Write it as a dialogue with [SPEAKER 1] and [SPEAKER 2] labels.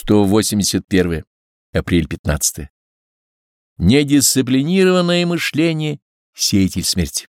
[SPEAKER 1] 181. Апрель 15. Недисциплинированное мышление — сеятель смерти.